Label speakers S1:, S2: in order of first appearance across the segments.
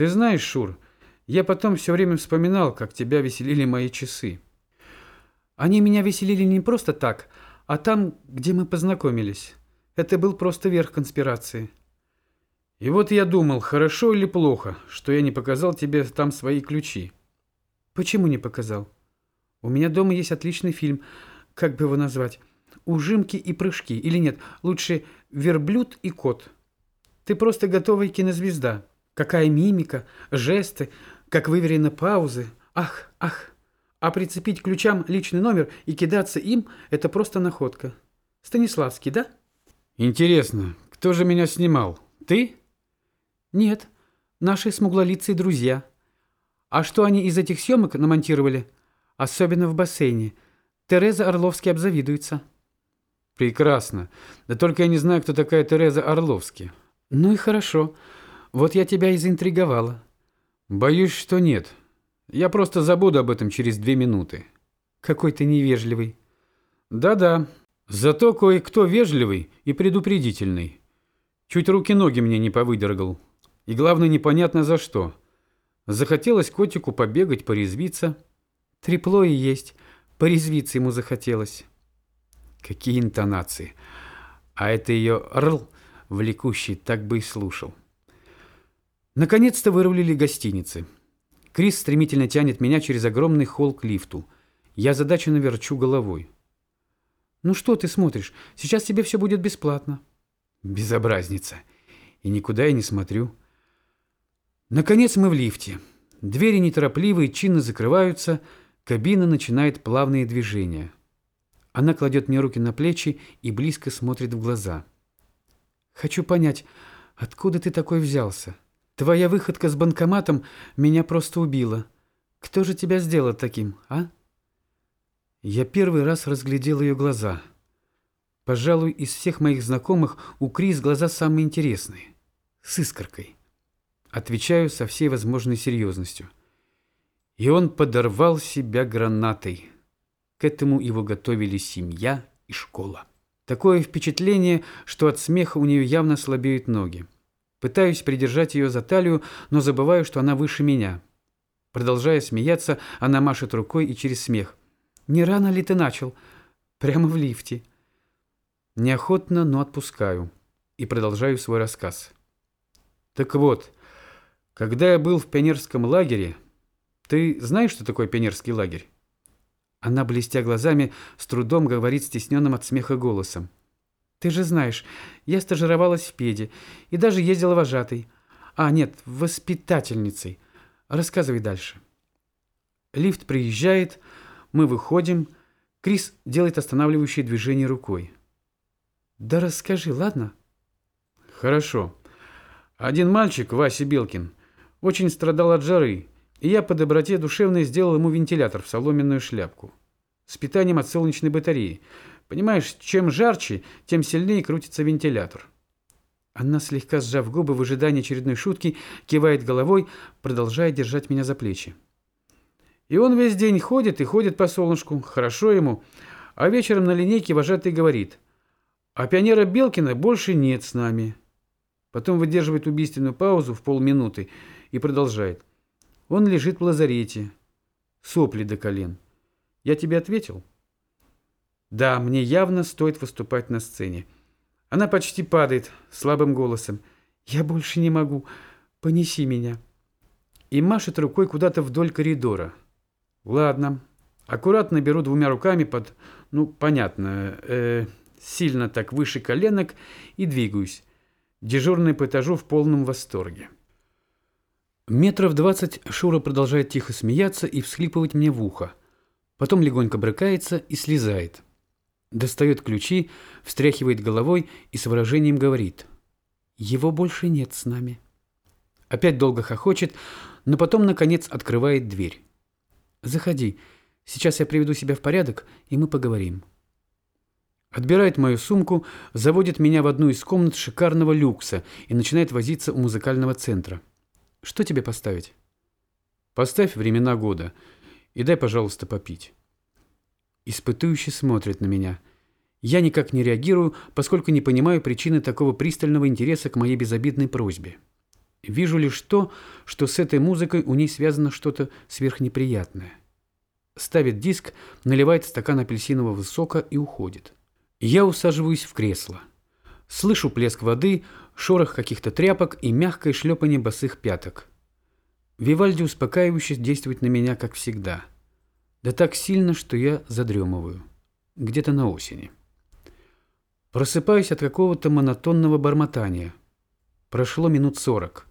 S1: Ты знаешь, Шур, я потом все время вспоминал, как тебя веселили мои часы. Они меня веселили не просто так, а там, где мы познакомились. Это был просто верх конспирации. И вот я думал, хорошо или плохо, что я не показал тебе там свои ключи. Почему не показал? У меня дома есть отличный фильм, как бы его назвать? Ужимки и прыжки. Или нет, лучше верблюд и кот. Ты просто готовая кинозвезда. Какая мимика, жесты, как выверены паузы. Ах, ах. А прицепить ключам личный номер и кидаться им – это просто находка. Станиславский, да?
S2: Интересно, кто же меня снимал? Ты?
S1: Нет, наши смуглолицые друзья. А что они из этих съемок намонтировали? Особенно в бассейне. Тереза Орловский обзавидуется.
S2: Прекрасно. Да только я не знаю, кто такая Тереза Орловский.
S1: Ну и хорошо. Вот я тебя и заинтриговала.
S2: Боюсь, что нет. Я просто забуду об этом через две минуты.
S1: Какой ты невежливый.
S2: Да-да. Зато кое-кто вежливый и предупредительный. Чуть руки-ноги мне не повыдергал. И главное, непонятно за что. Захотелось котику побегать, порезвиться.
S1: Трепло и есть. Порезвиться ему захотелось.
S2: Какие интонации. А это ее «рл» влекущий так бы и слушал. Наконец-то вырулили гостиницы. Крис стремительно тянет меня через огромный холл к лифту. Я задаченно верчу головой.
S1: «Ну что ты смотришь? Сейчас тебе все будет бесплатно».
S2: «Безобразница. И никуда я не смотрю». Наконец мы в лифте. Двери неторопливые, чинно закрываются, кабина начинает плавные движения. Она кладет мне руки на плечи и близко смотрит в глаза.
S1: «Хочу понять, откуда ты такой взялся? Твоя выходка с банкоматом меня просто убила. Кто же тебя сделал таким, а?»
S2: Я первый раз разглядел ее глаза. Пожалуй, из всех моих знакомых у Крис глаза самые интересные. С искоркой. Отвечаю со всей возможной серьезностью. И он подорвал себя гранатой. К этому его готовили семья и школа. Такое впечатление, что от смеха у нее явно слабеют ноги. Пытаюсь придержать ее за талию, но забываю, что она выше меня. Продолжая смеяться, она машет рукой и через смех. «Не рано ли ты начал? Прямо в лифте». Неохотно, но отпускаю. И продолжаю свой рассказ. Так вот, когда я был в пионерском лагере... Ты знаешь, что такое пионерский лагерь? Она, блестя глазами, с трудом говорит стесненным от смеха голосом.
S1: Ты же знаешь, я стажировалась в педе и даже ездила вожатой. А, нет, воспитательницей. Рассказывай дальше. Лифт приезжает, мы выходим. Крис делает останавливающее движение рукой. Да расскажи, ладно?
S2: Хорошо. Один мальчик, Вася Белкин, очень страдал от жары, и я по доброте душевной сделал ему вентилятор в соломенную шляпку. С питанием от солнечной батареи. Понимаешь, чем жарче, тем сильнее крутится вентилятор. Она, слегка сжав губы в ожидании очередной шутки, кивает головой, продолжая держать меня за плечи. И он весь день ходит и ходит по солнышку, хорошо ему, а вечером на линейке вожатый говорит, а пионера Белкина больше нет с нами. Потом выдерживает убийственную паузу в полминуты и продолжает. Он лежит в лазарете. Сопли до колен. Я тебе ответил? Да, мне явно стоит выступать на сцене. Она почти падает, слабым голосом. Я больше не могу. Понеси меня. И машет рукой куда-то вдоль коридора. Ладно. Аккуратно беру двумя руками под, ну, понятно, э, сильно так выше коленок и двигаюсь. Дежурный по этажу в полном восторге. Метров двадцать Шура продолжает тихо смеяться и всхлипывать мне в ухо. Потом легонько брыкается и слезает. Достает ключи, встряхивает головой и с выражением говорит. «Его больше нет с нами». Опять долго хохочет, но потом, наконец, открывает дверь. «Заходи. Сейчас я приведу себя в порядок, и мы поговорим». Отбирает мою сумку, заводит меня в одну из комнат шикарного люкса и начинает возиться у музыкального центра. Что тебе поставить? Поставь времена года и дай, пожалуйста, попить. Испытующий смотрит на меня. Я никак не реагирую, поскольку не понимаю причины такого пристального интереса к моей безобидной просьбе.
S1: Вижу лишь то, что с этой музыкой у ней связано что-то сверхнеприятное. Ставит диск, наливает стакан апельсинового сока и уходит. Я усаживаюсь в кресло. Слышу плеск воды, шорох каких-то тряпок и мягкое шлепание босых пяток. Вивальди успокаивающе действует на меня, как всегда. Да так сильно, что я задремываю. Где-то на осени. Просыпаюсь от какого-то монотонного бормотания. Прошло минут сорок.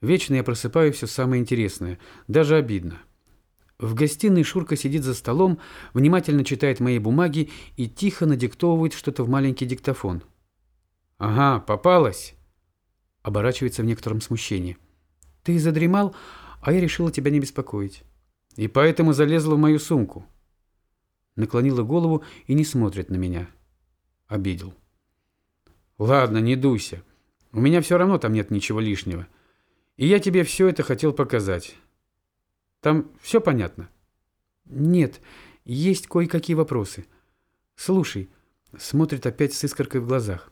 S1: Вечно я просыпаю все самое интересное, даже обидно. В гостиной Шурка сидит за столом, внимательно читает мои бумаги и тихо надиктовывает что-то в маленький диктофон. «Ага, попалась!» Оборачивается в некотором смущении. «Ты задремал, а я решила тебя не беспокоить. И поэтому залезла в мою сумку». Наклонила голову и не смотрит на меня. Обидел. «Ладно, не дуйся. У меня все равно там нет ничего лишнего. И я тебе все это хотел показать. Там все понятно? Нет, есть кое-какие вопросы. Слушай, смотрит опять с искоркой в глазах.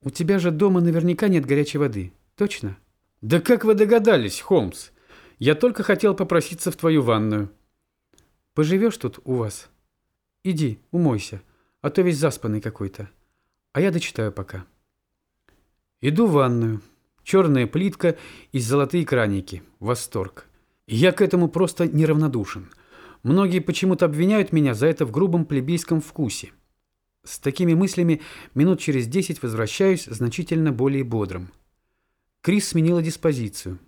S1: У тебя же дома наверняка нет горячей воды, точно? Да как вы догадались, Холмс? Я только хотел попроситься в твою ванную. Поживешь тут у вас? Иди, умойся, а то весь заспанный какой-то. А я дочитаю пока. Иду в ванную. Черная плитка и золотые краники. Восторг. Я к этому просто неравнодушен. Многие почему-то обвиняют меня за это в грубом плебейском вкусе. С такими мыслями минут через десять возвращаюсь значительно более бодрым. Крис сменила диспозицию.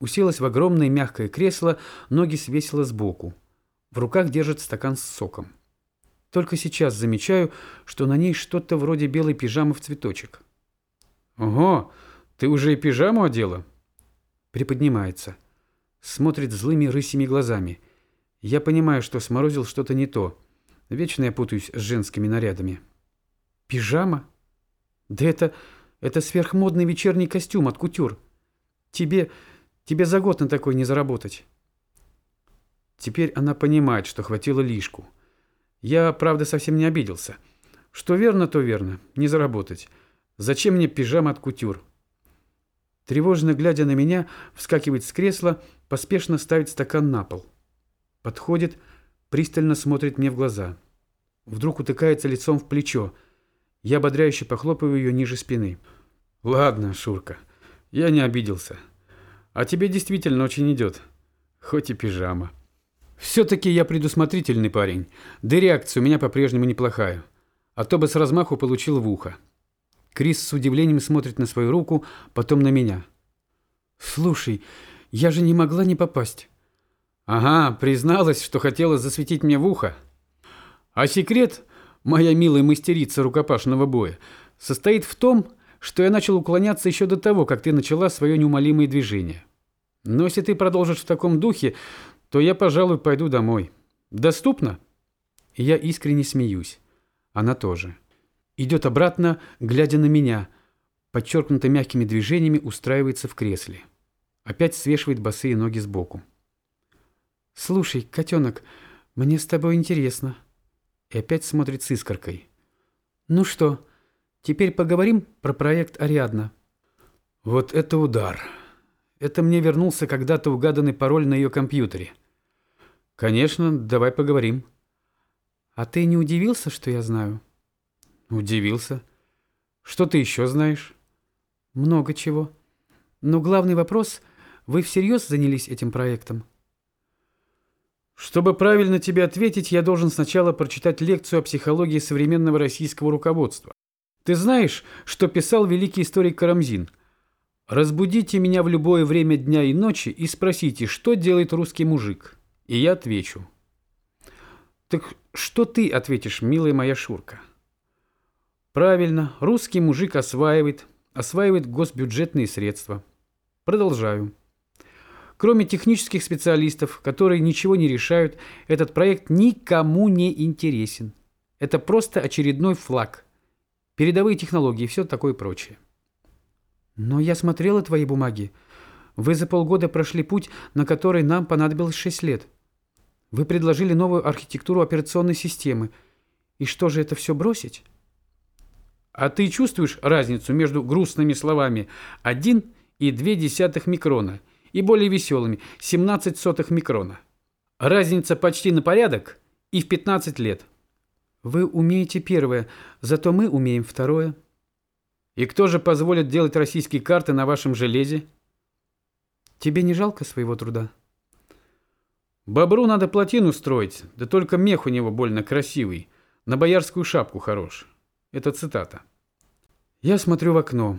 S1: Уселась в огромное мягкое кресло, ноги свесила сбоку. В руках держит стакан с соком. Только сейчас замечаю, что на ней что-то вроде белой пижамы в цветочек. «Ого!» Ты уже и пижаму одела? Приподнимается. Смотрит злыми рысими глазами. Я понимаю, что сморозил что-то не то. Вечно я путаюсь с женскими нарядами. Пижама? Да это... это сверхмодный вечерний костюм от кутюр. Тебе... тебе за год на такой не заработать. Теперь она понимает, что хватило лишку. Я, правда, совсем не обиделся. Что верно, то верно. Не заработать. Зачем мне пижама от кутюр? Тревожно глядя на меня, вскакивает с кресла, поспешно ставит стакан на пол. Подходит, пристально смотрит мне в глаза. Вдруг утыкается лицом в плечо. Я ободряюще похлопываю ее ниже спины. «Ладно, Шурка, я не обиделся. А тебе действительно очень идет. Хоть и пижама». Все-таки я предусмотрительный парень, да и реакция у меня по-прежнему неплохая. А то бы с размаху получил в ухо. Крис с удивлением смотрит на свою руку, потом на меня. «Слушай, я же не могла не попасть». «Ага, призналась, что хотела засветить мне в ухо. А секрет, моя милая мастерица рукопашного боя, состоит в том, что я начал уклоняться еще до того, как ты начала свое неумолимое движение. Но если ты продолжишь в таком духе, то я, пожалуй, пойду домой. Доступно?» И я искренне смеюсь. Она тоже. Идет обратно, глядя на меня. Подчеркнуто мягкими движениями устраивается в кресле. Опять свешивает босые ноги сбоку. «Слушай, котенок, мне с тобой интересно». И опять смотрит с искоркой. «Ну что, теперь поговорим про проект «Ариадна». Вот это удар. Это мне вернулся когда-то угаданный пароль на ее компьютере. Конечно, давай поговорим. А ты не удивился, что я знаю? Удивился. Что ты еще знаешь? Много чего. Но главный вопрос, вы всерьез занялись этим проектом? Чтобы правильно тебе ответить, я должен сначала прочитать лекцию о психологии современного российского руководства. Ты знаешь, что писал великий историк Карамзин? Разбудите меня в любое время дня и ночи и спросите, что делает русский мужик. И я отвечу. Так что ты ответишь, милая моя Шурка? Правильно, русский мужик осваивает, осваивает госбюджетные средства. Продолжаю. Кроме технических специалистов, которые ничего не решают, этот проект никому не интересен. Это просто очередной флаг. Передовые технологии и все такое прочее. Но я смотрела твои бумаги. Вы за полгода прошли путь, на который нам понадобилось 6 лет. Вы предложили новую архитектуру операционной системы. И что же это все бросить? А ты чувствуешь разницу между грустными словами «один»
S2: и 0,2 микрона, и более веселыми 17 сотых микрона. Разница почти на порядок и в 15 лет.
S1: Вы умеете первое, зато мы умеем второе.
S2: И кто же позволит делать российские карты на вашем железе?
S1: Тебе не жалко своего труда?
S2: Бобру надо плотину строить, да только мех у него больно красивый, на боярскую шапку хорош. Это цитата.
S1: Я смотрю в окно.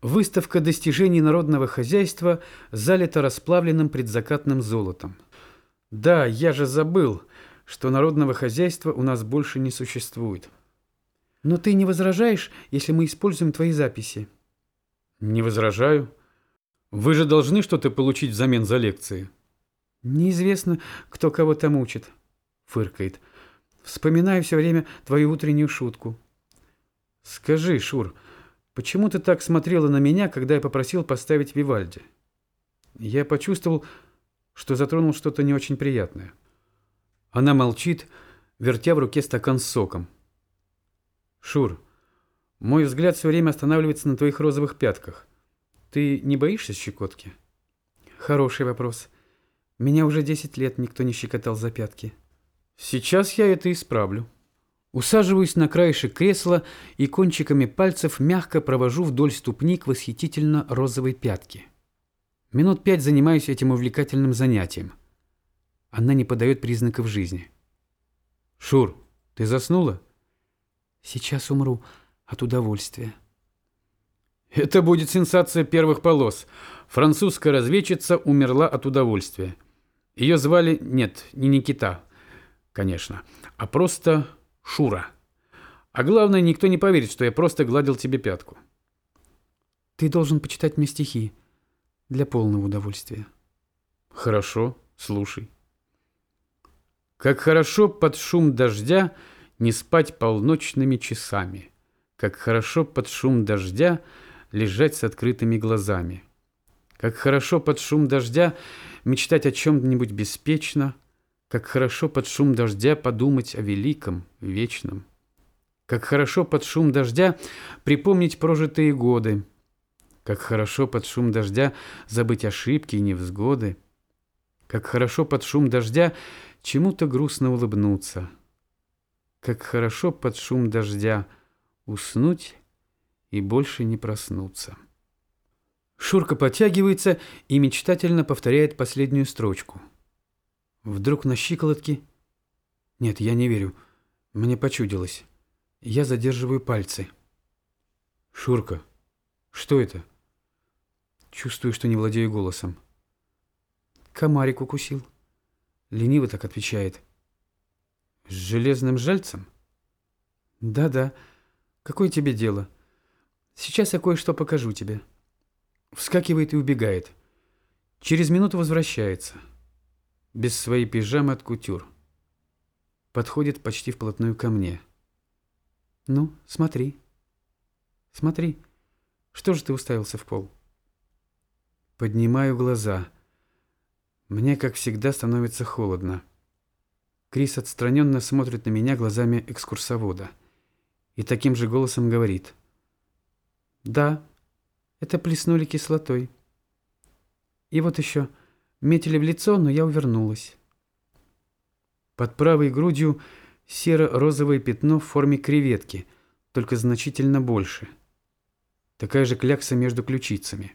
S1: Выставка достижений народного хозяйства залита расплавленным предзакатным золотом. Да, я же забыл, что народного хозяйства у нас больше не существует. Но ты не возражаешь, если мы используем твои записи?
S2: Не возражаю. Вы же должны что-то получить взамен за лекции.
S1: Неизвестно, кто кого там учит, фыркает. Вспоминаю все время твою утреннюю шутку. Скажи, Шур, почему ты так смотрела на меня, когда я попросил поставить Вивальди? Я почувствовал, что затронул что-то не очень приятное. Она молчит, вертя в руке стакан с соком. Шур, мой взгляд все время останавливается на твоих розовых пятках. Ты не боишься щекотки? Хороший вопрос. Меня уже 10 лет никто не щекотал за пятки. Сейчас я это исправлю. Усаживаюсь на краешек кресла и кончиками пальцев мягко провожу вдоль ступни к восхитительно розовой пятке. Минут пять занимаюсь этим увлекательным занятием. Она не подает признаков жизни.
S2: «Шур, ты заснула?»
S1: «Сейчас умру от удовольствия».
S2: Это будет сенсация первых полос. Французская разведчица умерла от удовольствия. Ее звали... Нет, не Никита, конечно, а просто Шура. А главное, никто не поверит, что я просто гладил тебе пятку.
S1: Ты должен почитать мне стихи для полного удовольствия.
S2: Хорошо, слушай. Как хорошо под шум дождя не спать полночными часами. Как хорошо под шум дождя лежать с открытыми глазами. Как хорошо под шум дождя мечтать о чем-нибудь беспечно, как хорошо под шум дождя подумать о великом, вечном. Как хорошо под шум дождя припомнить прожитые годы. Как хорошо под шум дождя забыть ошибки и невзгоды. Как хорошо под шум дождя чему-то грустно улыбнуться. Как хорошо под шум дождя уснуть и больше не проснуться. Шурка подтягивается и мечтательно повторяет последнюю строчку. Вдруг на щиколотке... Нет, я не верю. Мне почудилось. Я задерживаю пальцы. Шурка, что это?
S1: Чувствую, что не владею голосом. Комарик укусил. Лениво так отвечает.
S2: С железным жальцем?
S1: Да-да. Какое тебе дело? Сейчас я кое-что покажу тебе. Вскакивает и убегает. Через минуту возвращается. Без своей пижамы от кутюр. Подходит почти вплотную ко мне. Ну, смотри. Смотри. Что же ты уставился в пол? Поднимаю глаза. Мне, как всегда, становится холодно. Крис отстраненно смотрит на меня глазами экскурсовода. И таким же голосом говорит. «Да, это плеснули кислотой. И вот еще. Метили в лицо, но я увернулась». Под правой грудью серо-розовое пятно в форме креветки, только значительно больше. Такая же клякса между ключицами.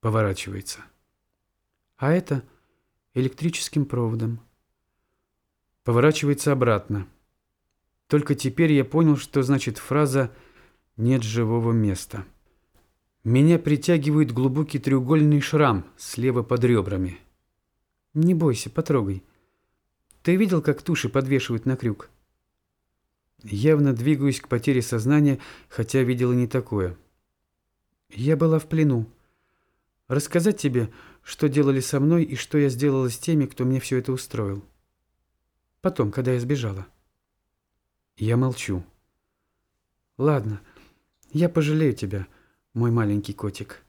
S1: Поворачивается а это электрическим проводом. Поворачивается обратно. Только теперь я понял, что значит фраза «нет живого места». Меня притягивает глубокий треугольный шрам слева под ребрами. Не бойся, потрогай. Ты видел, как туши подвешивают на крюк? Явно двигаюсь к потере сознания, хотя видела не такое. Я была в плену. Рассказать тебе, что делали со мной и что я сделала с теми, кто мне все это устроил. Потом, когда я сбежала. Я молчу. Ладно, я пожалею тебя, мой маленький котик.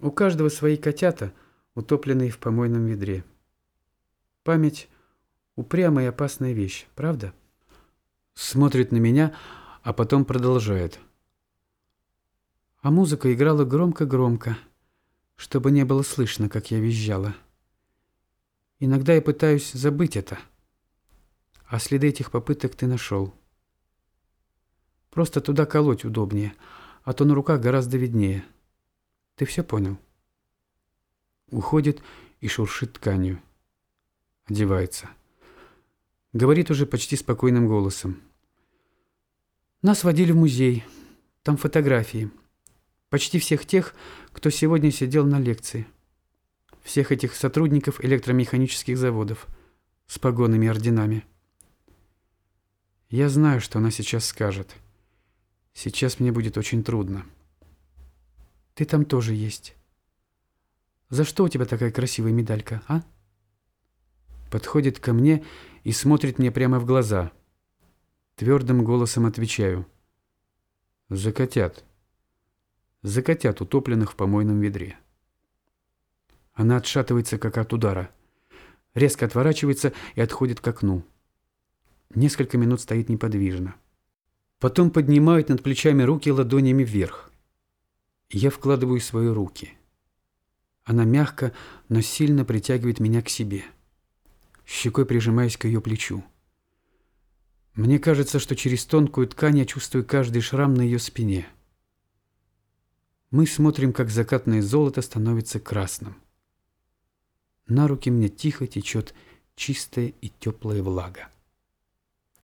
S1: У каждого свои котята, утопленные в помойном ведре. Память — упрямая и опасная вещь, правда? Смотрит на меня, а потом продолжает. А музыка играла громко-громко. Чтобы не было слышно, как я визжала. Иногда я пытаюсь забыть это, а следы этих попыток ты нашел. Просто туда колоть удобнее, а то на руках гораздо виднее. Ты все понял? Уходит и шуршит тканью. Одевается. Говорит уже почти спокойным голосом. Нас водили в музей. Там фотографии. Почти всех тех, кто сегодня сидел на лекции. Всех этих сотрудников электромеханических заводов с погонами и орденами. Я знаю, что она сейчас скажет. Сейчас мне будет очень трудно. Ты там тоже есть. За что у тебя такая красивая медалька, а? Подходит ко мне и смотрит мне прямо в глаза. Твердым голосом отвечаю. За котят. За котят, утопленных в помойном ведре. Она отшатывается, как от удара. Резко отворачивается и отходит к окну. Несколько минут стоит неподвижно. Потом поднимает над плечами руки ладонями вверх. Я вкладываю свои руки. Она мягко, но сильно притягивает меня к себе. Щекой прижимаясь к ее плечу. Мне кажется, что через тонкую ткань я чувствую каждый шрам на ее спине. Мы смотрим, как закатное золото становится красным. На руки мне тихо течет чистая и теплая влага.